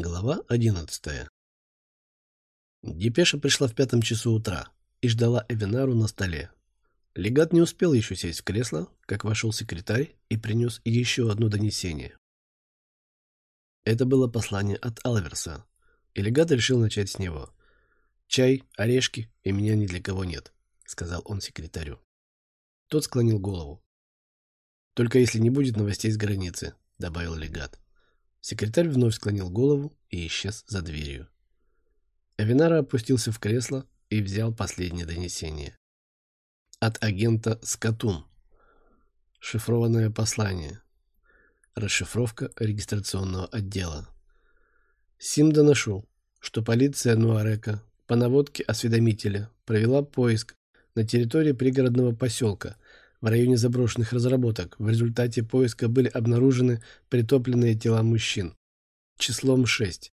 Глава одиннадцатая. Депеша пришла в пятом часу утра и ждала Эвинару на столе. Легат не успел еще сесть в кресло, как вошел секретарь и принес еще одно донесение. Это было послание от Алверса, и легат решил начать с него. «Чай, орешки, и меня ни для кого нет», — сказал он секретарю. Тот склонил голову. «Только если не будет новостей с границы», — добавил легат. Секретарь вновь склонил голову и исчез за дверью. Авинара опустился в кресло и взял последнее донесение. От агента Скатун. Шифрованное послание. Расшифровка регистрационного отдела. Сим доношу, что полиция Нуарека по наводке осведомителя провела поиск на территории пригородного поселка – в районе заброшенных разработок. В результате поиска были обнаружены притопленные тела мужчин. Числом 6.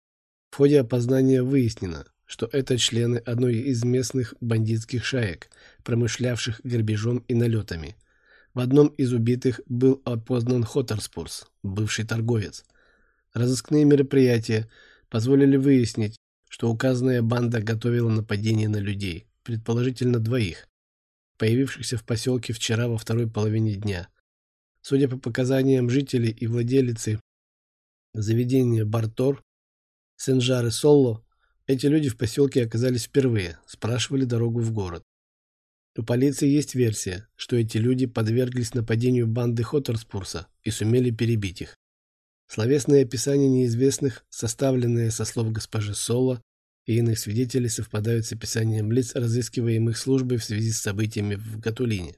В ходе опознания выяснено, что это члены одной из местных бандитских шаек, промышлявших грабежом и налетами. В одном из убитых был опознан Хоттерспурс, бывший торговец. Разыскные мероприятия позволили выяснить, что указанная банда готовила нападение на людей, предположительно двоих, появившихся в поселке вчера во второй половине дня. Судя по показаниям жителей и владелицы заведения Бартор, Сенжар и Солло, эти люди в поселке оказались впервые, спрашивали дорогу в город. У полиции есть версия, что эти люди подверглись нападению банды Хоттерспурса и сумели перебить их. Словесные описания неизвестных, составленные со слов госпожи Соло, и иных свидетелей совпадают с описанием лиц, разыскиваемых службой в связи с событиями в Гатулине.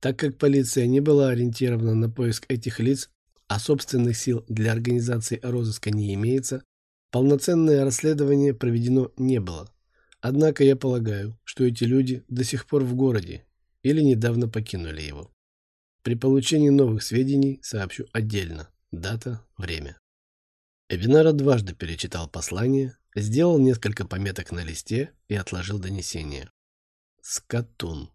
Так как полиция не была ориентирована на поиск этих лиц, а собственных сил для организации розыска не имеется, полноценное расследование проведено не было. Однако я полагаю, что эти люди до сих пор в городе или недавно покинули его. При получении новых сведений сообщу отдельно. Дата, время. Эбинара дважды перечитал послание, сделал несколько пометок на листе и отложил донесение. Скатун.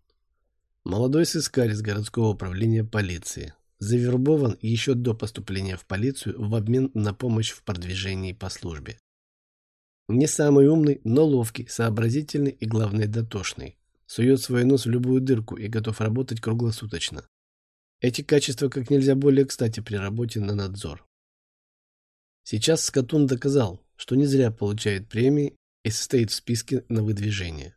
Молодой сыскарь из городского управления полиции. Завербован еще до поступления в полицию в обмен на помощь в продвижении по службе. Не самый умный, но ловкий, сообразительный и, главное, дотошный. Сует свой нос в любую дырку и готов работать круглосуточно. Эти качества как нельзя более кстати при работе на надзор. Сейчас Скатун доказал, что не зря получает премии и состоит в списке на выдвижение.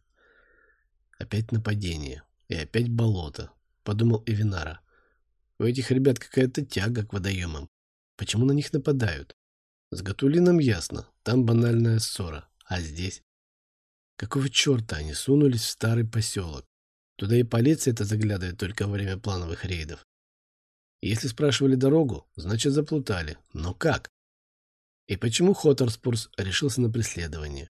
Опять нападение. И опять болото, подумал Эвинара. У этих ребят какая-то тяга к водоемам. Почему на них нападают? С Гатулином ясно, там банальная ссора. А здесь? Какого черта они сунулись в старый поселок? Туда и полиция-то заглядывает только во время плановых рейдов. Если спрашивали дорогу, значит заплутали. Но как? И почему Хоттерспурс решился на преследование?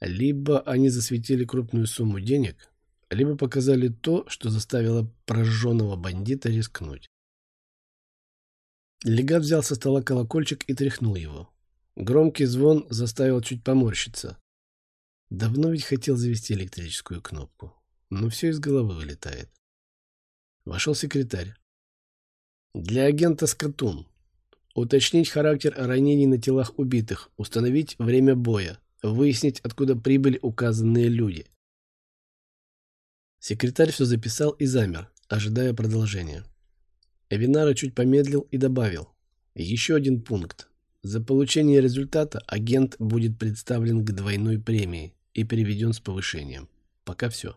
Либо они засветили крупную сумму денег, либо показали то, что заставило прожженного бандита рискнуть. Легат взял со стола колокольчик и тряхнул его. Громкий звон заставил чуть поморщиться. Давно ведь хотел завести электрическую кнопку, но все из головы вылетает. Вошел секретарь. Для агента Скатун, Уточнить характер ранений на телах убитых, установить время боя, выяснить, откуда прибыли указанные люди. Секретарь все записал и замер, ожидая продолжения. Эвинара чуть помедлил и добавил. Еще один пункт. За получение результата агент будет представлен к двойной премии и переведен с повышением. Пока все.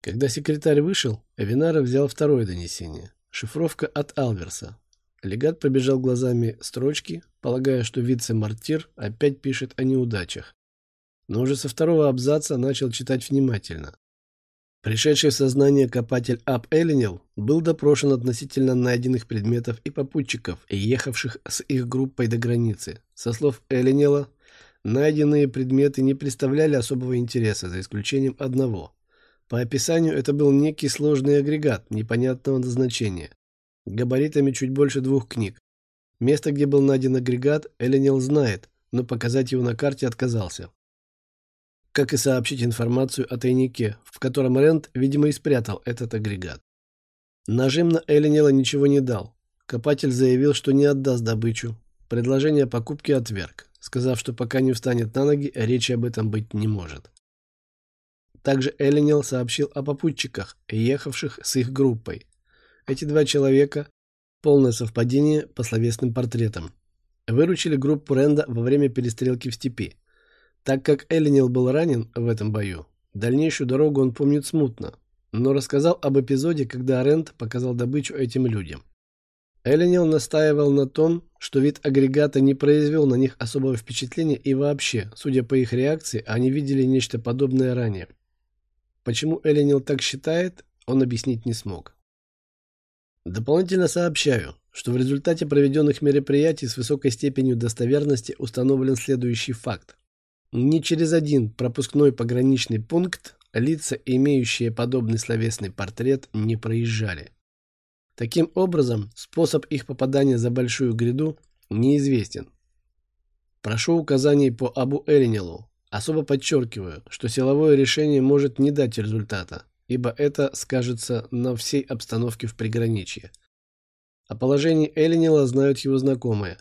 Когда секретарь вышел, Эвинара взял второе донесение. Шифровка от Алверса, Легат пробежал глазами строчки, полагая, что вице-мартир опять пишет о неудачах. Но уже со второго абзаца начал читать внимательно. Пришедший в сознание копатель Ап Эллинел был допрошен относительно найденных предметов и попутчиков, ехавших с их группой до границы. Со слов Эллинела, найденные предметы не представляли особого интереса, за исключением одного. По описанию это был некий сложный агрегат непонятного назначения габаритами чуть больше двух книг. Место, где был найден агрегат, Эленил знает, но показать его на карте отказался. Как и сообщить информацию о тайнике, в котором Рент, видимо, и спрятал этот агрегат. Нажим на Эленила ничего не дал. Копатель заявил, что не отдаст добычу. предложение о покупке отверг, сказав, что пока не встанет на ноги, речи об этом быть не может. Также Эллинел сообщил о попутчиках, ехавших с их группой. Эти два человека – полное совпадение по словесным портретам. Выручили группу Ренда во время перестрелки в степи. Так как Эллинел был ранен в этом бою, дальнейшую дорогу он помнит смутно, но рассказал об эпизоде, когда Рэнд показал добычу этим людям. Эллинел настаивал на том, что вид агрегата не произвел на них особого впечатления и вообще, судя по их реакции, они видели нечто подобное ранее. Почему Эллинел так считает, он объяснить не смог. Дополнительно сообщаю, что в результате проведенных мероприятий с высокой степенью достоверности установлен следующий факт. Ни через один пропускной пограничный пункт лица, имеющие подобный словесный портрет, не проезжали. Таким образом, способ их попадания за большую гряду неизвестен. Прошу указаний по Абу Эринелу, Особо подчеркиваю, что силовое решение может не дать результата, ибо это скажется на всей обстановке в приграничье. О положении Эллинила знают его знакомые.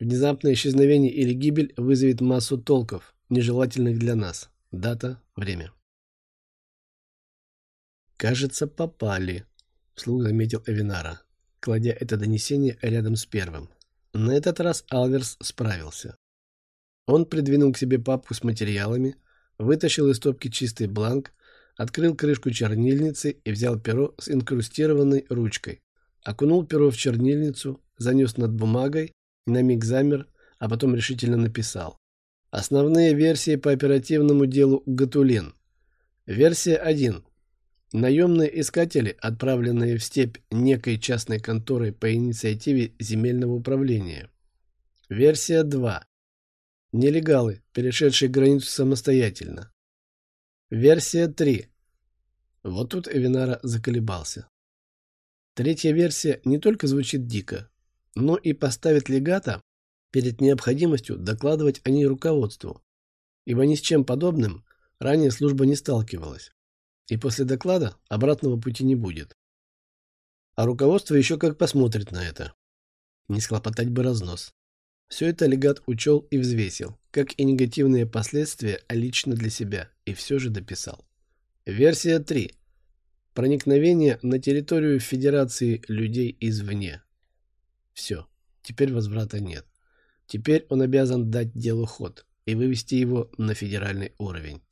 Внезапное исчезновение или гибель вызовет массу толков, нежелательных для нас. Дата, время. «Кажется, попали», — вслух заметил Эвинара, кладя это донесение рядом с первым. На этот раз Алверс справился. Он придвинул к себе папку с материалами, вытащил из стопки чистый бланк, открыл крышку чернильницы и взял перо с инкрустированной ручкой. Окунул перо в чернильницу, занес над бумагой, на миг замер, а потом решительно написал. Основные версии по оперативному делу Гатулин. Версия 1. Наемные искатели, отправленные в степь некой частной конторой по инициативе земельного управления. Версия 2. Нелегалы, перешедшие границу самостоятельно. Версия 3. Вот тут Эвинара заколебался. Третья версия не только звучит дико, но и поставит легата перед необходимостью докладывать о ней руководству, ибо ни с чем подобным ранее служба не сталкивалась, и после доклада обратного пути не будет. А руководство еще как посмотрит на это. Не схлопотать бы разнос. Все это легат учел и взвесил, как и негативные последствия лично для себя, и все же дописал. Версия 3. Проникновение на территорию Федерации людей извне. Все, теперь возврата нет. Теперь он обязан дать делу ход и вывести его на федеральный уровень.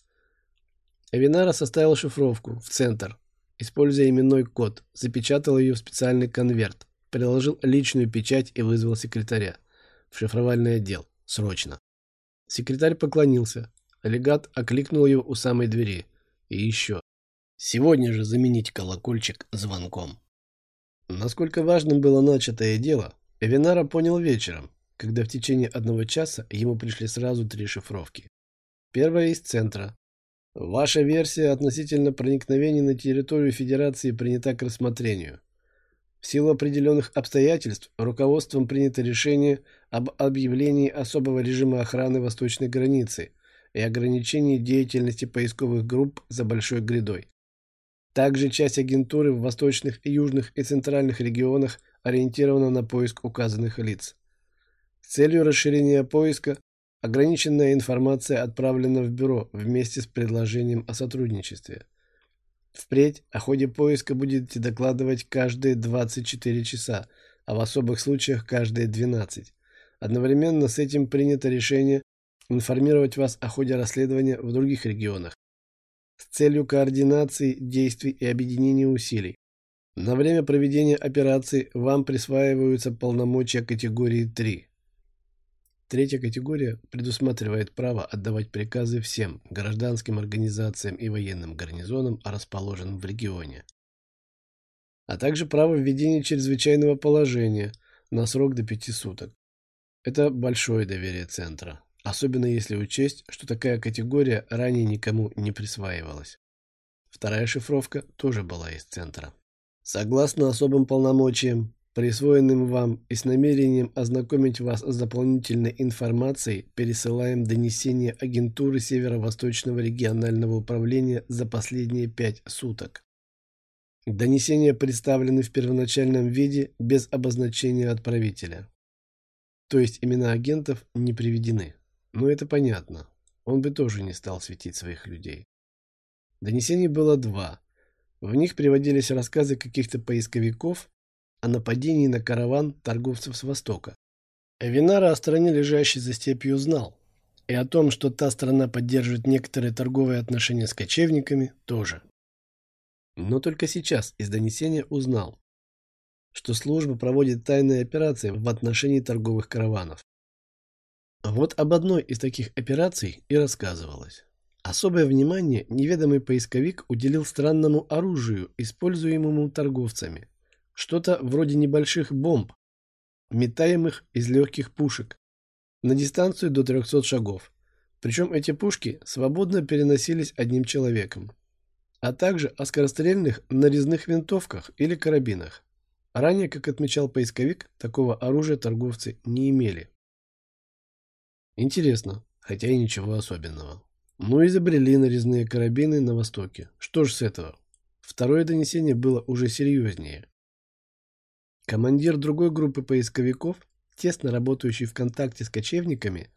Эвинара составил шифровку в центр, используя именной код, запечатал ее в специальный конверт, приложил личную печать и вызвал секретаря в шифровальный отдел. Срочно. Секретарь поклонился. Легат окликнул его у самой двери. И еще. Сегодня же заменить колокольчик звонком. Насколько важным было начатое дело, Эвинара понял вечером, когда в течение одного часа ему пришли сразу три шифровки. Первая из центра. Ваша версия относительно проникновения на территорию Федерации принята к рассмотрению. В силу определенных обстоятельств руководством принято решение об объявлении особого режима охраны восточной границы и ограничении деятельности поисковых групп за Большой грядой. Также часть агентуры в восточных, южных и центральных регионах ориентирована на поиск указанных лиц. С целью расширения поиска ограниченная информация отправлена в бюро вместе с предложением о сотрудничестве. Впредь о ходе поиска будете докладывать каждые 24 часа, а в особых случаях каждые 12. Одновременно с этим принято решение информировать вас о ходе расследования в других регионах с целью координации действий и объединения усилий. На время проведения операции вам присваиваются полномочия категории 3. Третья категория предусматривает право отдавать приказы всем гражданским организациям и военным гарнизонам, расположенным в регионе, а также право введения чрезвычайного положения на срок до пяти суток. Это большое доверие Центра, особенно если учесть, что такая категория ранее никому не присваивалась. Вторая шифровка тоже была из Центра. Согласно особым полномочиям, присвоенным вам и с намерением ознакомить вас с дополнительной информацией, пересылаем донесение агентуры Северо-Восточного регионального управления за последние пять суток. Донесения представлены в первоначальном виде без обозначения отправителя. То есть имена агентов не приведены. Но это понятно. Он бы тоже не стал светить своих людей. Донесений было два. В них приводились рассказы каких-то поисковиков о нападении на караван торговцев с Востока. Эвинара о стране, лежащей за степью, знал. И о том, что та страна поддерживает некоторые торговые отношения с кочевниками, тоже. Но только сейчас из донесения узнал, что служба проводит тайные операции в отношении торговых караванов. Вот об одной из таких операций и рассказывалось. Особое внимание неведомый поисковик уделил странному оружию, используемому торговцами. Что-то вроде небольших бомб, метаемых из легких пушек, на дистанцию до 300 шагов. Причем эти пушки свободно переносились одним человеком. А также о скорострельных нарезных винтовках или карабинах. Ранее, как отмечал поисковик, такого оружия торговцы не имели. Интересно, хотя и ничего особенного. Ну, изобрели нарезные карабины на Востоке. Что ж с этого? Второе донесение было уже серьезнее. Командир другой группы поисковиков, тесно работающий в контакте с кочевниками,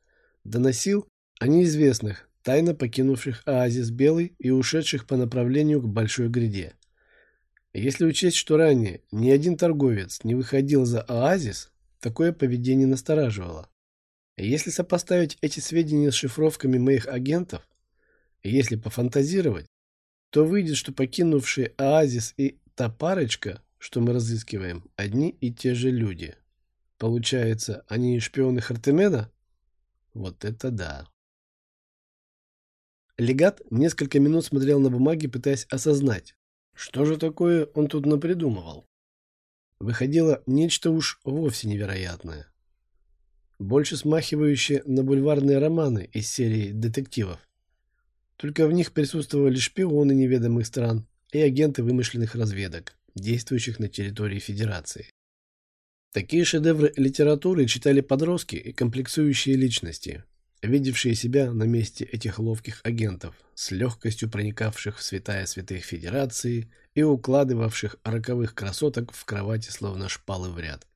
доносил о неизвестных, тайно покинувших оазис Белый и ушедших по направлению к Большой Гряде. Если учесть, что ранее ни один торговец не выходил за оазис, такое поведение настораживало. Если сопоставить эти сведения с шифровками моих агентов, если пофантазировать, то выйдет, что покинувшие оазис и та парочка, что мы разыскиваем, одни и те же люди. Получается, они шпионы Хартемена? Вот это да. Легат несколько минут смотрел на бумаги, пытаясь осознать, что же такое он тут напридумывал. Выходило нечто уж вовсе невероятное. Больше смахивающее на бульварные романы из серии детективов. Только в них присутствовали шпионы неведомых стран и агенты вымышленных разведок, действующих на территории Федерации. Такие шедевры литературы читали подростки и комплексующие личности, видевшие себя на месте этих ловких агентов, с легкостью проникавших в святая святых Федерации и укладывавших роковых красоток в кровати словно шпалы в ряд.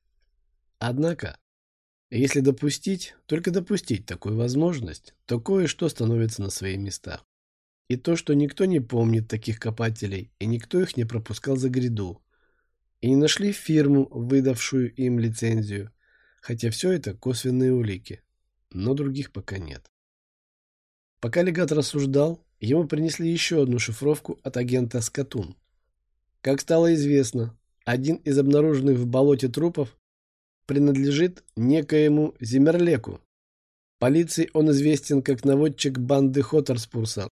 Однако, если допустить, только допустить такую возможность, то кое-что становится на свои места. И то, что никто не помнит таких копателей, и никто их не пропускал за гряду. И не нашли фирму, выдавшую им лицензию. Хотя все это косвенные улики. Но других пока нет. Пока легат рассуждал, ему принесли еще одну шифровку от агента Скатун. Как стало известно, один из обнаруженных в болоте трупов принадлежит некоему Зимерлеку. Полиции он известен как наводчик банды Хоттерспурса,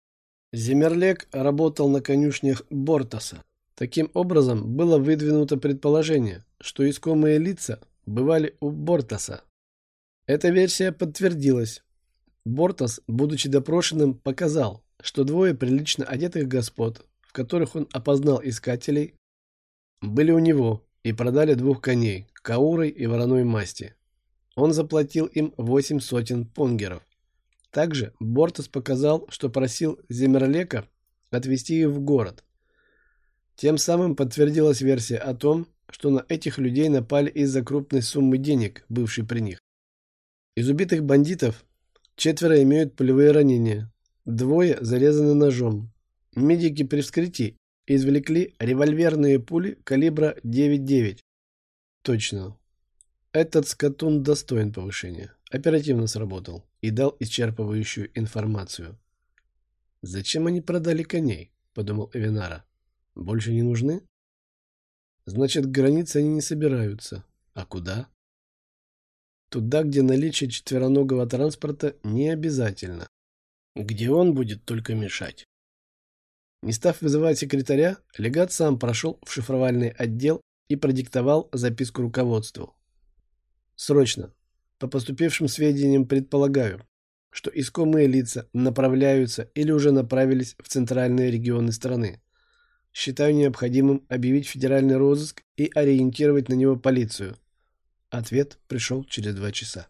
Земерлек работал на конюшнях Бортаса. Таким образом, было выдвинуто предположение, что искомые лица бывали у Бортаса. Эта версия подтвердилась. Бортас, будучи допрошенным, показал, что двое прилично одетых господ, в которых он опознал искателей, были у него и продали двух коней, каурой и вороной масти. Он заплатил им восемь сотен понгеров. Также Бортос показал, что просил Земерлека отвезти их в город. Тем самым подтвердилась версия о том, что на этих людей напали из-за крупной суммы денег, бывшей при них. Из убитых бандитов четверо имеют пулевые ранения, двое зарезаны ножом. Медики при вскрытии извлекли револьверные пули калибра 9,9. Точно. Этот скотун достоин повышения. Оперативно сработал и дал исчерпывающую информацию. «Зачем они продали коней?» – подумал Эвинара. «Больше не нужны?» «Значит, к границе они не собираются. А куда?» «Туда, где наличие четвероногого транспорта не обязательно. Где он будет только мешать». Не став вызывать секретаря, легат сам прошел в шифровальный отдел и продиктовал записку руководству. «Срочно! По поступившим сведениям предполагаю, что искомые лица направляются или уже направились в центральные регионы страны. Считаю необходимым объявить федеральный розыск и ориентировать на него полицию. Ответ пришел через два часа.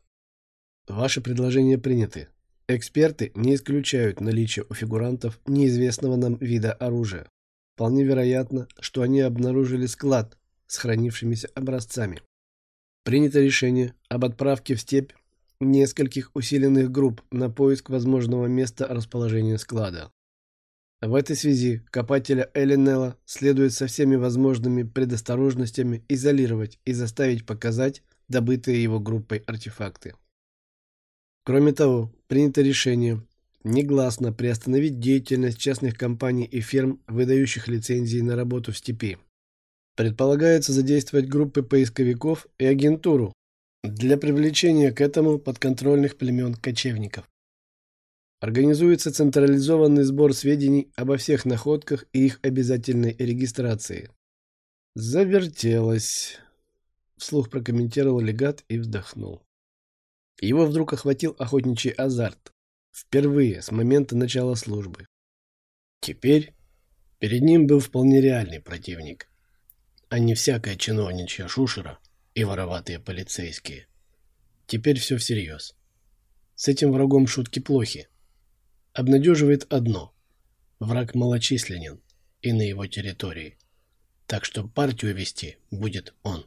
Ваши предложения приняты. Эксперты не исключают наличие у фигурантов неизвестного нам вида оружия. Вполне вероятно, что они обнаружили склад с хранившимися образцами. Принято решение об отправке в степь нескольких усиленных групп на поиск возможного места расположения склада. В этой связи копателя Эллинелла следует со всеми возможными предосторожностями изолировать и заставить показать добытые его группой артефакты. Кроме того, принято решение негласно приостановить деятельность частных компаний и фирм, выдающих лицензии на работу в степи. Предполагается задействовать группы поисковиков и агентуру для привлечения к этому подконтрольных племен кочевников. Организуется централизованный сбор сведений обо всех находках и их обязательной регистрации. Завертелось. Вслух прокомментировал легат и вздохнул. Его вдруг охватил охотничий азарт. Впервые с момента начала службы. Теперь перед ним был вполне реальный противник, а не всякая чиновничья шушера и вороватые полицейские. Теперь все всерьез. С этим врагом шутки плохи. Обнадеживает одно. Враг малочисленен и на его территории. Так что партию вести будет он.